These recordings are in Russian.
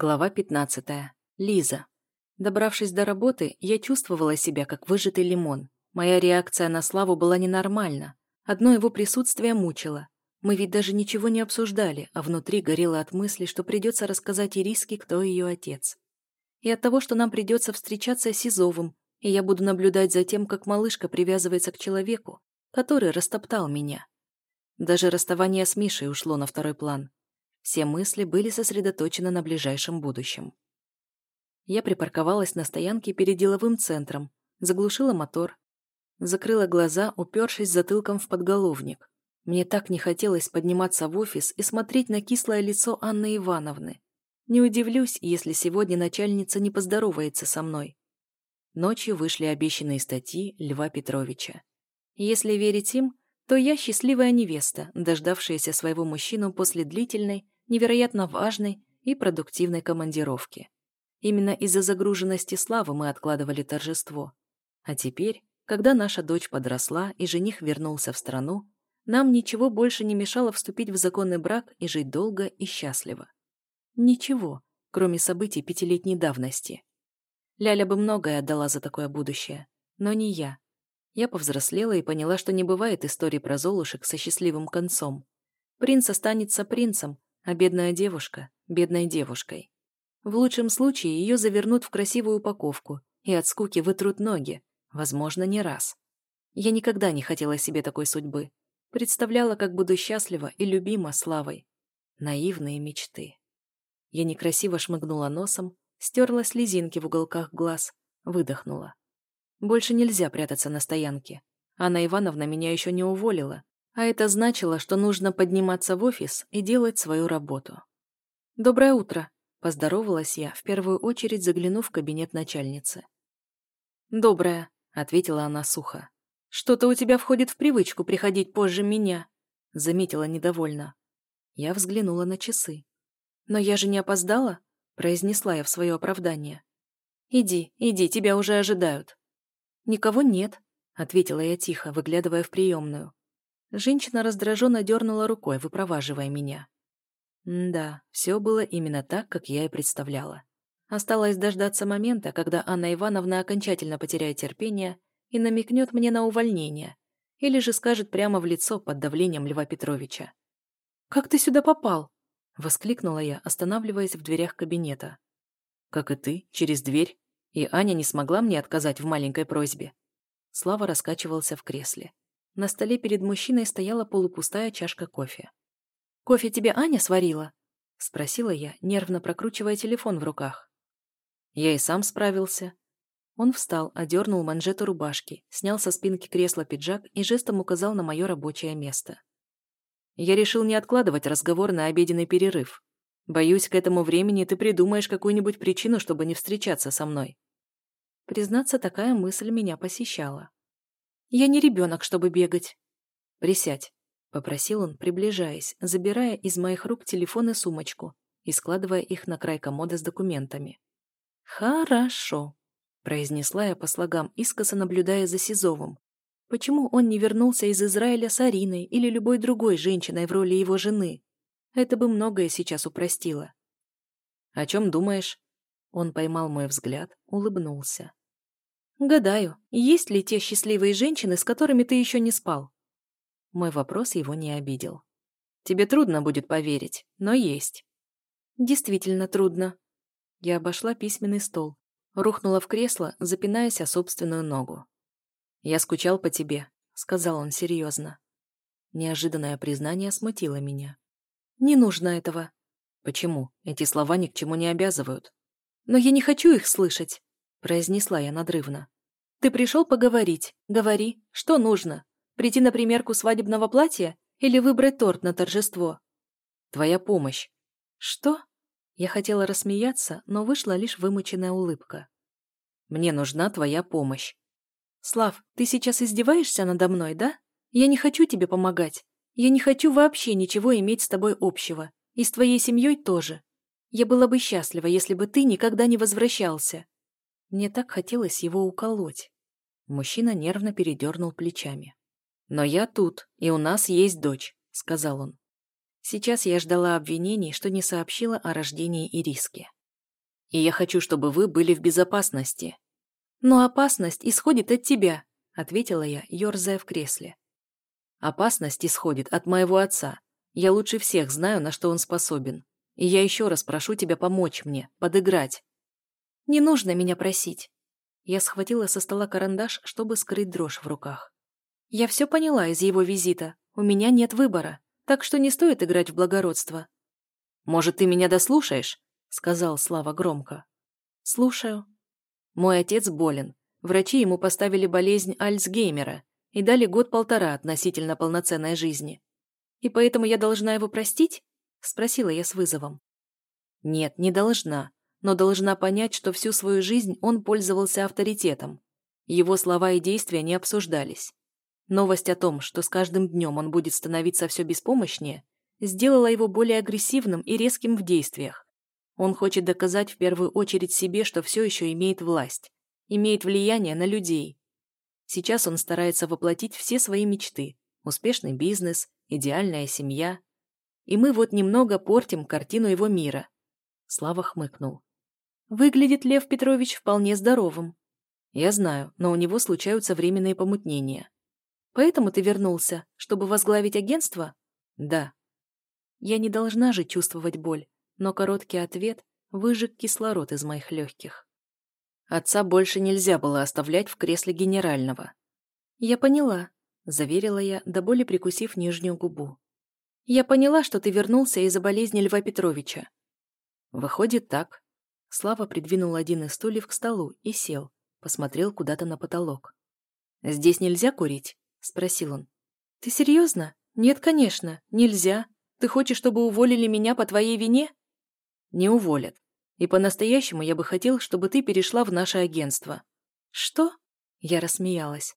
Глава 15. Лиза. Добравшись до работы, я чувствовала себя как выжатый лимон. Моя реакция на Славу была ненормальна. Одно его присутствие мучило. Мы ведь даже ничего не обсуждали, а внутри горело от мысли, что придется рассказать Ириске, кто ее отец. И от того, что нам придется встречаться с Изовым, и я буду наблюдать за тем, как малышка привязывается к человеку, который растоптал меня. Даже расставание с Мишей ушло на второй план. Все мысли были сосредоточены на ближайшем будущем. Я припарковалась на стоянке перед деловым центром, заглушила мотор, закрыла глаза, упершись затылком в подголовник. Мне так не хотелось подниматься в офис и смотреть на кислое лицо Анны Ивановны. Не удивлюсь, если сегодня начальница не поздоровается со мной. Ночью вышли обещанные статьи Льва Петровича. Если верить им, то я счастливая невеста, дождавшаяся своего мужчину после длительной, невероятно важной и продуктивной командировки. Именно из-за загруженности славы мы откладывали торжество. А теперь, когда наша дочь подросла и жених вернулся в страну, нам ничего больше не мешало вступить в законный брак и жить долго и счастливо. Ничего, кроме событий пятилетней давности. Ляля бы многое отдала за такое будущее, но не я. Я повзрослела и поняла, что не бывает истории про золушек со счастливым концом. Принц останется принцем, а бедная девушка – бедной девушкой. В лучшем случае ее завернут в красивую упаковку и от скуки вытрут ноги, возможно, не раз. Я никогда не хотела себе такой судьбы. Представляла, как буду счастлива и любима славой. Наивные мечты. Я некрасиво шмыгнула носом, стерла слезинки в уголках глаз, выдохнула. Больше нельзя прятаться на стоянке. Анна Ивановна меня еще не уволила, а это значило, что нужно подниматься в офис и делать свою работу. «Доброе утро», – поздоровалась я, в первую очередь заглянув в кабинет начальницы. «Доброе», – ответила она сухо. «Что-то у тебя входит в привычку приходить позже меня», – заметила недовольно. Я взглянула на часы. «Но я же не опоздала?» – произнесла я в свое оправдание. «Иди, иди, тебя уже ожидают». «Никого нет», – ответила я тихо, выглядывая в приемную. Женщина раздраженно дернула рукой, выпроваживая меня. М да, все было именно так, как я и представляла. Осталось дождаться момента, когда Анна Ивановна окончательно потеряет терпение и намекнет мне на увольнение, или же скажет прямо в лицо под давлением Льва Петровича. «Как ты сюда попал?» — воскликнула я, останавливаясь в дверях кабинета. «Как и ты, через дверь. И Аня не смогла мне отказать в маленькой просьбе». Слава раскачивался в кресле. На столе перед мужчиной стояла полупустая чашка кофе. «Кофе тебе Аня сварила?» — спросила я, нервно прокручивая телефон в руках. Я и сам справился. Он встал, одернул манжету рубашки, снял со спинки кресла пиджак и жестом указал на мое рабочее место. Я решил не откладывать разговор на обеденный перерыв. Боюсь, к этому времени ты придумаешь какую-нибудь причину, чтобы не встречаться со мной. Признаться, такая мысль меня посещала. Я не ребенок, чтобы бегать. Присядь, попросил он, приближаясь, забирая из моих рук телефон и сумочку и складывая их на край комода с документами. Хорошо, произнесла я по слогам, искоса наблюдая за Сизовым. Почему он не вернулся из Израиля с Ариной или любой другой женщиной в роли его жены? Это бы многое сейчас упростило. «О чем думаешь?» Он поймал мой взгляд, улыбнулся. Гадаю, есть ли те счастливые женщины, с которыми ты еще не спал? Мой вопрос его не обидел. Тебе трудно будет поверить, но есть. Действительно трудно. Я обошла письменный стол, рухнула в кресло, запинаясь о собственную ногу. «Я скучал по тебе», — сказал он серьезно. Неожиданное признание смутило меня. «Не нужно этого». «Почему? Эти слова ни к чему не обязывают». «Но я не хочу их слышать произнесла я надрывно. «Ты пришел поговорить. Говори, что нужно? Прийти на примерку свадебного платья или выбрать торт на торжество?» «Твоя помощь». «Что?» Я хотела рассмеяться, но вышла лишь вымученная улыбка. «Мне нужна твоя помощь». «Слав, ты сейчас издеваешься надо мной, да? Я не хочу тебе помогать. Я не хочу вообще ничего иметь с тобой общего. И с твоей семьей тоже. Я была бы счастлива, если бы ты никогда не возвращался. Мне так хотелось его уколоть. Мужчина нервно передернул плечами. «Но я тут, и у нас есть дочь», — сказал он. Сейчас я ждала обвинений, что не сообщила о рождении Ириски. И я хочу, чтобы вы были в безопасности. Но опасность исходит от тебя, ответила я, ерзая в кресле. Опасность исходит от моего отца. Я лучше всех знаю, на что он способен. И я еще раз прошу тебя помочь мне, подыграть. Не нужно меня просить. Я схватила со стола карандаш, чтобы скрыть дрожь в руках. Я все поняла из его визита. У меня нет выбора, так что не стоит играть в благородство. «Может, ты меня дослушаешь?» — сказал Слава громко. «Слушаю». «Мой отец болен. Врачи ему поставили болезнь Альцгеймера и дали год-полтора относительно полноценной жизни. И поэтому я должна его простить?» — спросила я с вызовом. «Нет, не должна, но должна понять, что всю свою жизнь он пользовался авторитетом. Его слова и действия не обсуждались. Новость о том, что с каждым днем он будет становиться все беспомощнее, сделала его более агрессивным и резким в действиях. Он хочет доказать в первую очередь себе, что все еще имеет власть, имеет влияние на людей. Сейчас он старается воплотить все свои мечты – успешный бизнес, идеальная семья. И мы вот немного портим картину его мира. Слава хмыкнул. Выглядит Лев Петрович вполне здоровым. Я знаю, но у него случаются временные помутнения. Поэтому ты вернулся, чтобы возглавить агентство? Да. Я не должна же чувствовать боль, но короткий ответ выжег кислород из моих легких. Отца больше нельзя было оставлять в кресле генерального. Я поняла, заверила я, до боли прикусив нижнюю губу. Я поняла, что ты вернулся из-за болезни Льва Петровича. Выходит так. Слава придвинул один из стульев к столу и сел, посмотрел куда-то на потолок. «Здесь нельзя курить?» – спросил он. «Ты серьезно? Нет, конечно, нельзя. Ты хочешь, чтобы уволили меня по твоей вине?» «Не уволят. И по-настоящему я бы хотел, чтобы ты перешла в наше агентство». «Что?» – я рассмеялась.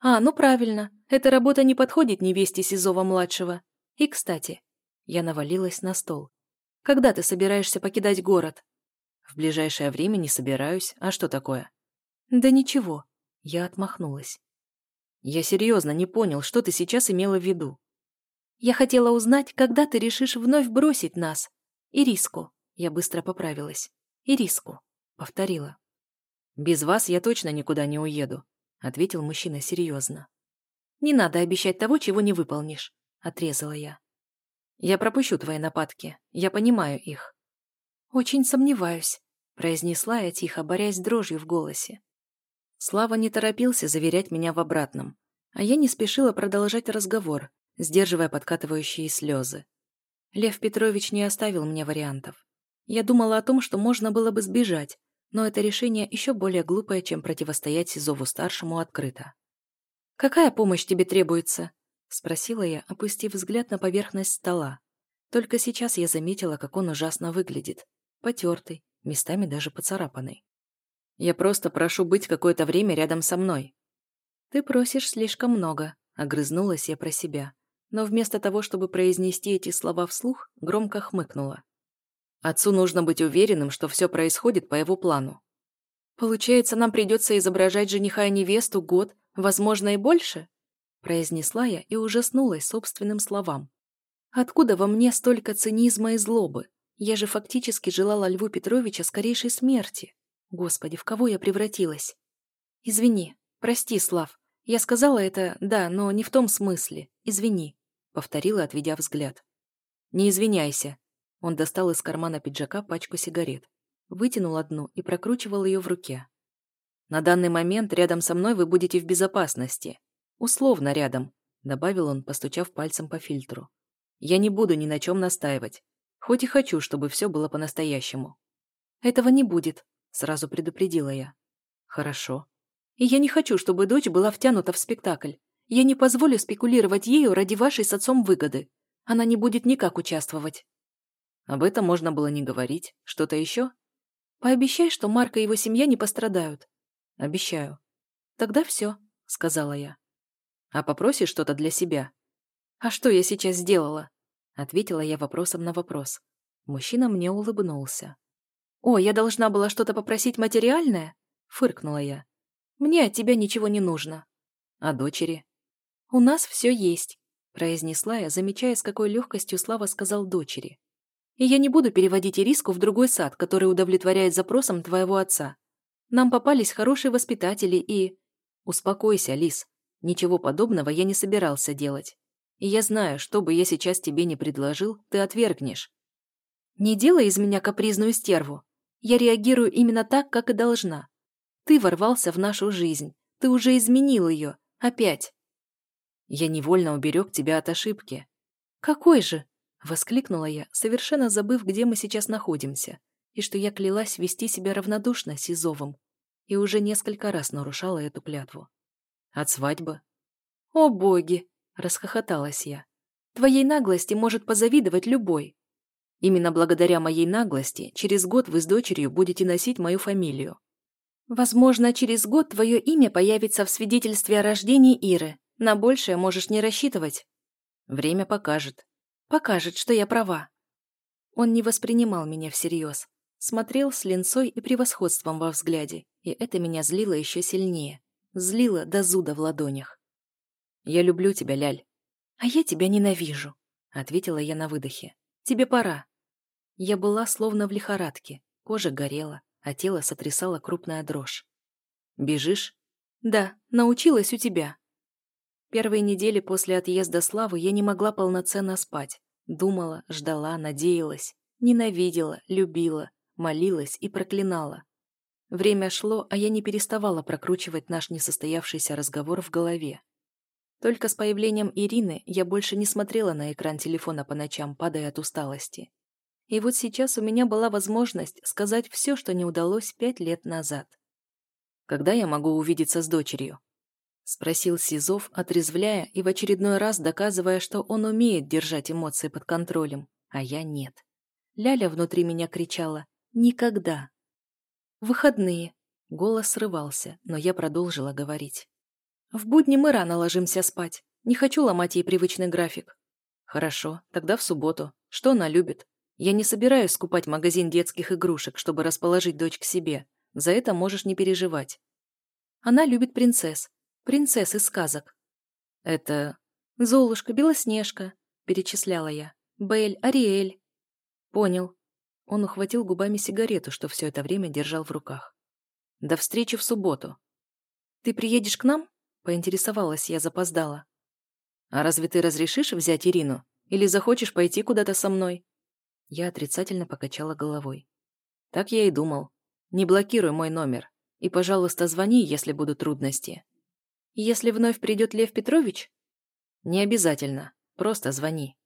«А, ну правильно. Эта работа не подходит невесте Сизова-младшего. И, кстати...» Я навалилась на стол. «Когда ты собираешься покидать город?» «В ближайшее время не собираюсь. А что такое?» «Да ничего». Я отмахнулась. «Я серьезно не понял, что ты сейчас имела в виду». «Я хотела узнать, когда ты решишь вновь бросить нас. И риску». Я быстро поправилась. «И риску», — повторила. «Без вас я точно никуда не уеду», — ответил мужчина серьезно. «Не надо обещать того, чего не выполнишь», — отрезала я. «Я пропущу твои нападки. Я понимаю их». «Очень сомневаюсь», — произнесла я тихо, борясь с дрожью в голосе. Слава не торопился заверять меня в обратном, а я не спешила продолжать разговор, сдерживая подкатывающие слезы. Лев Петрович не оставил мне вариантов. Я думала о том, что можно было бы сбежать, но это решение еще более глупое, чем противостоять Сизову-старшему открыто. «Какая помощь тебе требуется?» — спросила я, опустив взгляд на поверхность стола. Только сейчас я заметила, как он ужасно выглядит. Потертый, местами даже поцарапанный. «Я просто прошу быть какое-то время рядом со мной». «Ты просишь слишком много», — огрызнулась я про себя. Но вместо того, чтобы произнести эти слова вслух, громко хмыкнула. Отцу нужно быть уверенным, что все происходит по его плану. «Получается, нам придется изображать жениха и невесту год, возможно, и больше?» произнесла я и ужаснулась собственным словам. «Откуда во мне столько цинизма и злобы? Я же фактически желала Льву Петровича скорейшей смерти. Господи, в кого я превратилась? Извини, прости, Слав. Я сказала это, да, но не в том смысле. Извини», повторила, отведя взгляд. «Не извиняйся», он достал из кармана пиджака пачку сигарет, вытянул одну и прокручивал ее в руке. «На данный момент рядом со мной вы будете в безопасности. Условно рядом», — добавил он, постучав пальцем по фильтру. «Я не буду ни на чем настаивать, хоть и хочу, чтобы все было по-настоящему». «Этого не будет», — сразу предупредила я. «Хорошо». «И я не хочу, чтобы дочь была втянута в спектакль. Я не позволю спекулировать ею ради вашей с отцом выгоды. Она не будет никак участвовать». Об этом можно было не говорить. Что-то еще? Пообещай, что Марк и его семья не пострадают. Обещаю. Тогда все, сказала я. А попросишь что-то для себя? А что я сейчас сделала? Ответила я вопросом на вопрос. Мужчина мне улыбнулся. «О, я должна была что-то попросить материальное?» Фыркнула я. «Мне от тебя ничего не нужно». «А дочери?» «У нас все есть», произнесла я, замечая, с какой легкостью Слава сказал дочери. И я не буду переводить Ириску в другой сад, который удовлетворяет запросам твоего отца. Нам попались хорошие воспитатели и... Успокойся, Лис. Ничего подобного я не собирался делать. И я знаю, что бы я сейчас тебе не предложил, ты отвергнешь. Не делай из меня капризную стерву. Я реагирую именно так, как и должна. Ты ворвался в нашу жизнь. Ты уже изменил ее. Опять. Я невольно уберег тебя от ошибки. Какой же? Воскликнула я, совершенно забыв, где мы сейчас находимся, и что я клялась вести себя равнодушно с Изовым, и уже несколько раз нарушала эту клятву. От свадьбы? О боги! Расхохоталась я. Твоей наглости может позавидовать любой. Именно благодаря моей наглости через год вы с дочерью будете носить мою фамилию. Возможно, через год твое имя появится в свидетельстве о рождении Иры. На большее можешь не рассчитывать. Время покажет. Покажет, что я права. Он не воспринимал меня всерьез. Смотрел с линцой и превосходством во взгляде, и это меня злило еще сильнее. Злило до зуда в ладонях. «Я люблю тебя, Ляль». «А я тебя ненавижу», — ответила я на выдохе. «Тебе пора». Я была словно в лихорадке, кожа горела, а тело сотрясала крупная дрожь. «Бежишь?» «Да, научилась у тебя». Первые недели после отъезда Славы я не могла полноценно спать. Думала, ждала, надеялась, ненавидела, любила, молилась и проклинала. Время шло, а я не переставала прокручивать наш несостоявшийся разговор в голове. Только с появлением Ирины я больше не смотрела на экран телефона по ночам, падая от усталости. И вот сейчас у меня была возможность сказать все, что не удалось пять лет назад. «Когда я могу увидеться с дочерью?» — спросил Сизов, отрезвляя и в очередной раз доказывая, что он умеет держать эмоции под контролем, а я нет. Ляля внутри меня кричала «Никогда!». «Выходные!» — голос срывался, но я продолжила говорить. «В будни мы рано ложимся спать. Не хочу ломать ей привычный график». «Хорошо, тогда в субботу. Что она любит? Я не собираюсь скупать магазин детских игрушек, чтобы расположить дочь к себе. За это можешь не переживать». «Она любит принцесс принцесс из сказок. Это... Золушка, Белоснежка, перечисляла я. Бель, Ариэль. Понял. Он ухватил губами сигарету, что все это время держал в руках. До встречи в субботу. Ты приедешь к нам? Поинтересовалась я, запоздала. А разве ты разрешишь взять Ирину? Или захочешь пойти куда-то со мной? Я отрицательно покачала головой. Так я и думал. Не блокируй мой номер. И, пожалуйста, звони, если будут трудности. Если вновь придет Лев Петрович? Не обязательно. Просто звони.